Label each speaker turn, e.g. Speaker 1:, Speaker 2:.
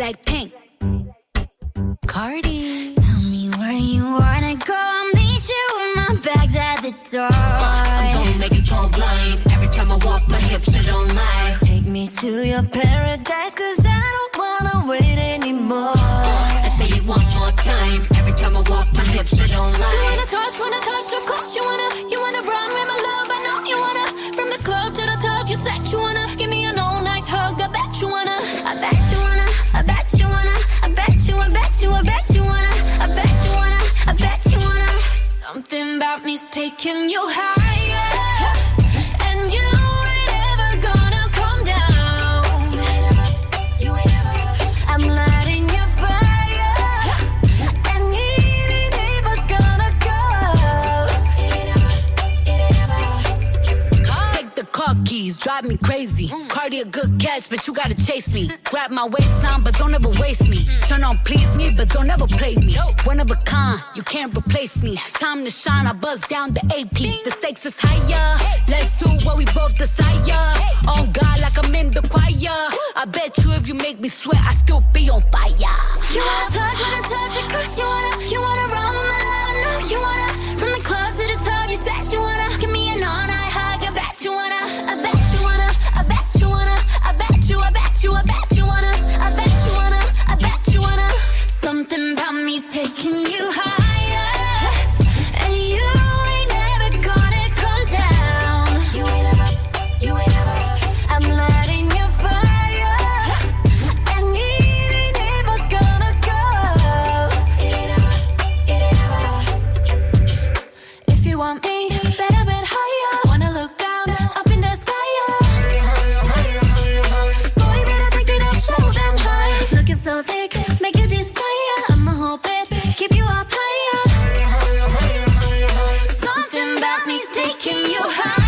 Speaker 1: Blackpink. Cardi.
Speaker 2: Tell me where you wanna go. I'll meet you with my bags at the door.
Speaker 3: I'm gonna make you go blind. Every time I walk, my hips they don't lie.
Speaker 2: Take me to your paradise, Something about me's taking you higher. And you
Speaker 1: keys, drive me crazy. Cardi a good catch, but you gotta chase me. Grab my waistline, but don't ever waste me. Turn on please me, but don't ever play me. One of a you can't replace me. Time to shine, I buzz down the AP. The stakes is higher. Let's do what we both desire. On God, like I'm in the choir. I bet you if you make me sweat, I still be on fire.
Speaker 2: You wanna touch, wanna touch it, cause you wanna, taking you higher.